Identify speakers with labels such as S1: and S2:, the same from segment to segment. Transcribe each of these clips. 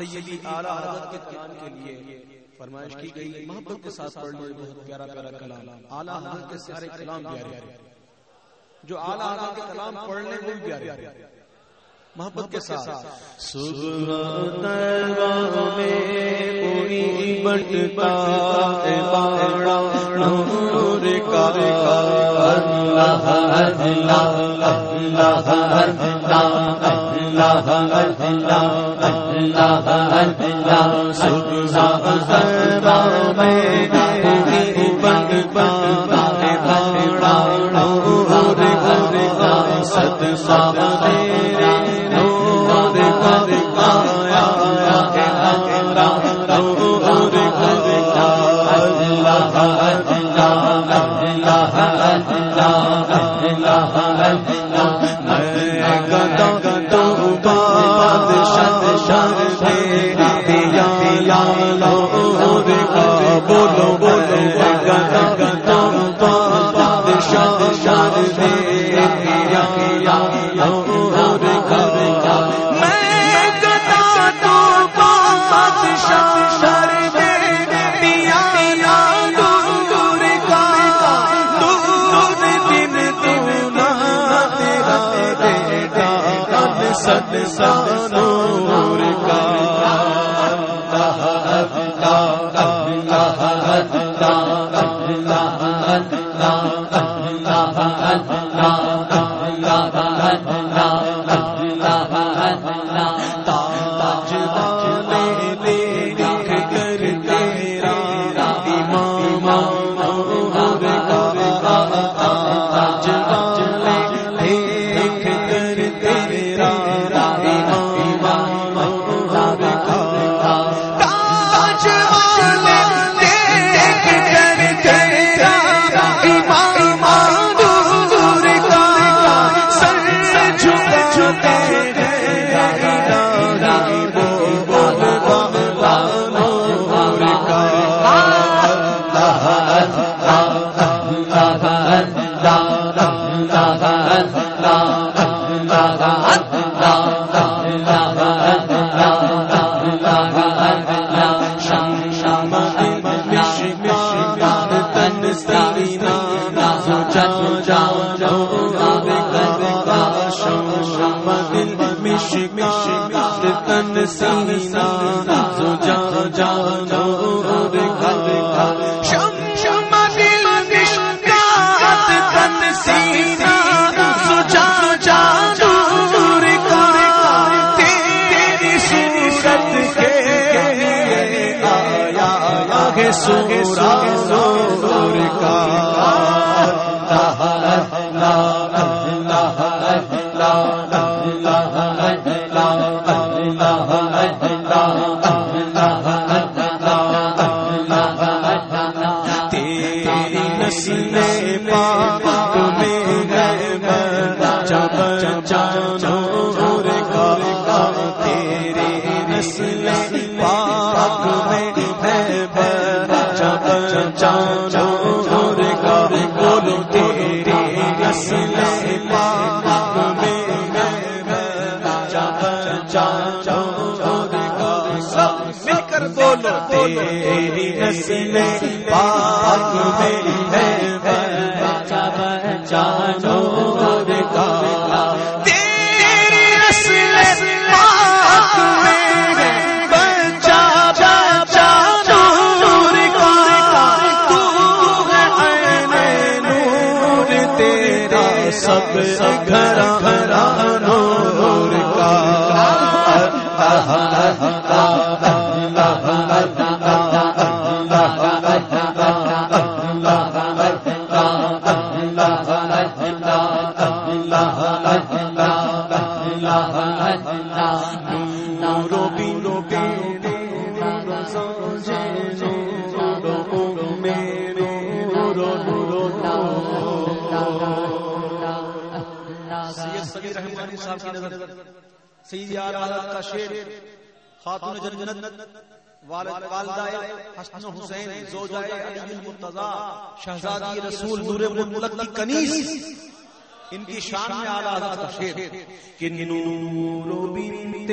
S1: سیدی اعلیٰ حضرت کے کلام کے لیے فرمائش کی گئی، محبت کے ساتھ پڑھ لو بہت پیارا پیارا کلام۔ اعلیٰ حضرت کے سارے کلام پیارے جو اعلیٰ حضرت کے کلام پڑھنے وہ بھی پیارے محبت کے ساتھ۔
S2: صبح تیرا میں کوئی بٹتا ہے باڑا نور کا اللہ اللہ اللہ اللہ اللہ اللہ سرزا سردا میں بند بند ست سا دادا اللہ اللہ اللہ اللہ سنگ کر بولو تیری نسل پاک میں ہے، بچا بچا نور کا تیری نسل پاک میں ہے بچا بچا نور کا۔ تو ہے عین نور تیرا، سب گھر گھر نور کا۔ نورو بینو بیڑے نورو میرے نورو نورو
S1: سید سبیر رحمانی صاحب کی نظر سید یار کا شیر خاتون جنت والدہ حسن حسین زوجہ علی المرتضی، شہزادی رسول نور مطلق کی کنیز ان کی شان میں اعلی حضرت کا شیر
S2: کہ نور بنت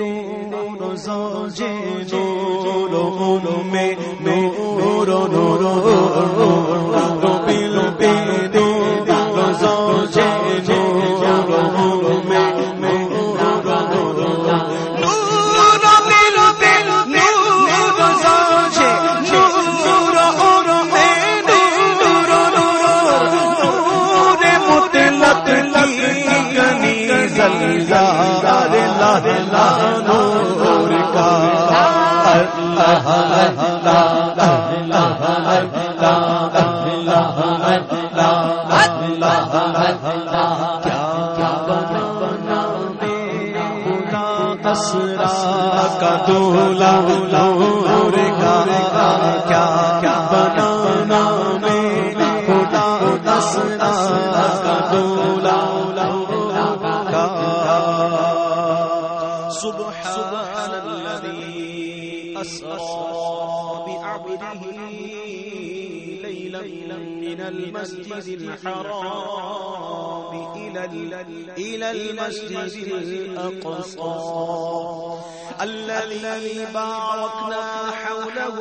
S2: نور زوجے نور میں نور نور نور اسرا کا دولا نور کا کیا کیا بنانا میں خدا اسرا کا دولا
S1: سبحان الذي أسرى بعبده ليلا من المسجد الحرام إلى إلى المسجد الأقصى. الذي باركنا حوله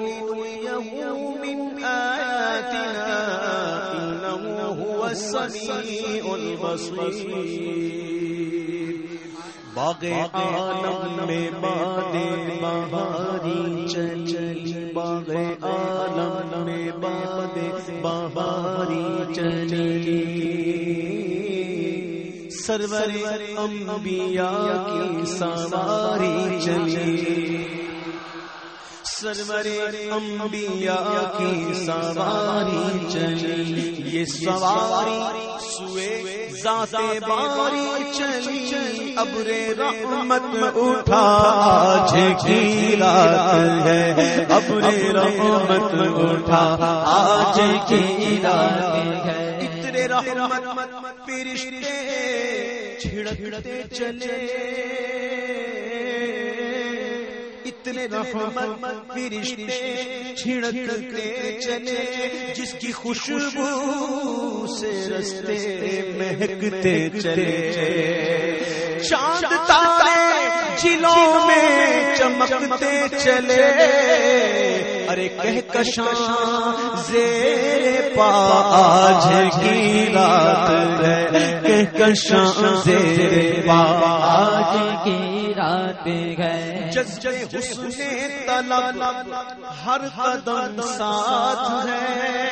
S1: لنريه من آياتنا. إنه هو السميع البصير.
S2: باغ عالم میں بادے بہاری چلی. باغ عالم میں بادے بہاری چلی. سرور انبیاء کی سواری چلی۔ سرور انبیاء کی سواری چلی۔ یہ سواری سوئے ذات باری چلی۔ ابر رحمت اٹھا آج کی رات ہے۔ ابر رحمت اٹھا آج کی رات ہے۔ رحمت، فرشتے چھڑکتے چلے۔ اتنے رحمت فرشتے چھڑکتے چلے، جس کی خوشبو سے رستے مہکتے چلے۔ چاند تارے جلوں میں چمکتے چلے۔ ارے کہہ کشاں زیر پا آج کی رات ہے۔ کہہ کشاں زیر پا آج
S3: کی رات ہے۔
S2: جذبے حسن طلب ہر قدم ساتھ ہے۔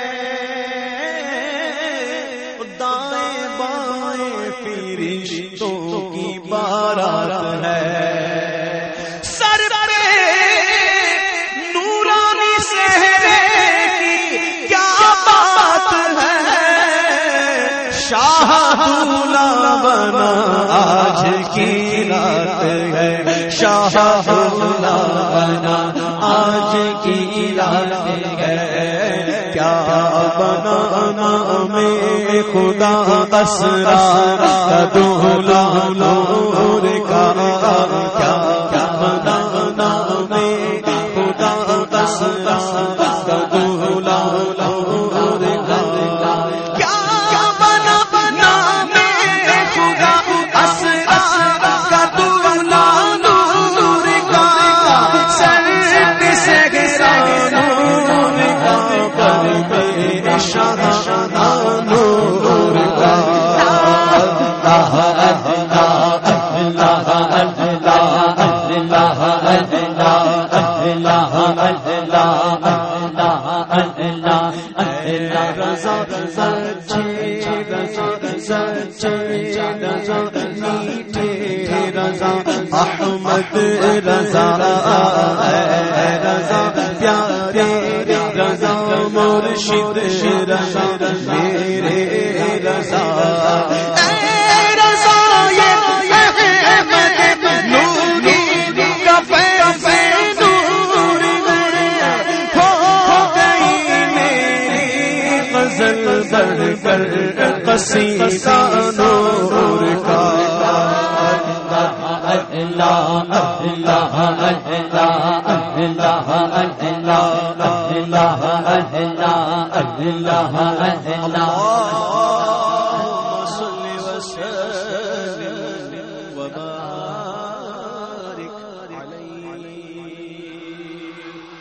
S2: آج کی رات ہے۔ شاہ دولا بنا، آج کی رات ہے۔ کیا بنانا میں خدا اسرا دولا نور کا اللہ رضا سچے رضا سچے رضا میٹھے رضا، احمد، رضا رضا، پیارے، رضا، مرشد، رضا، میرے اللہ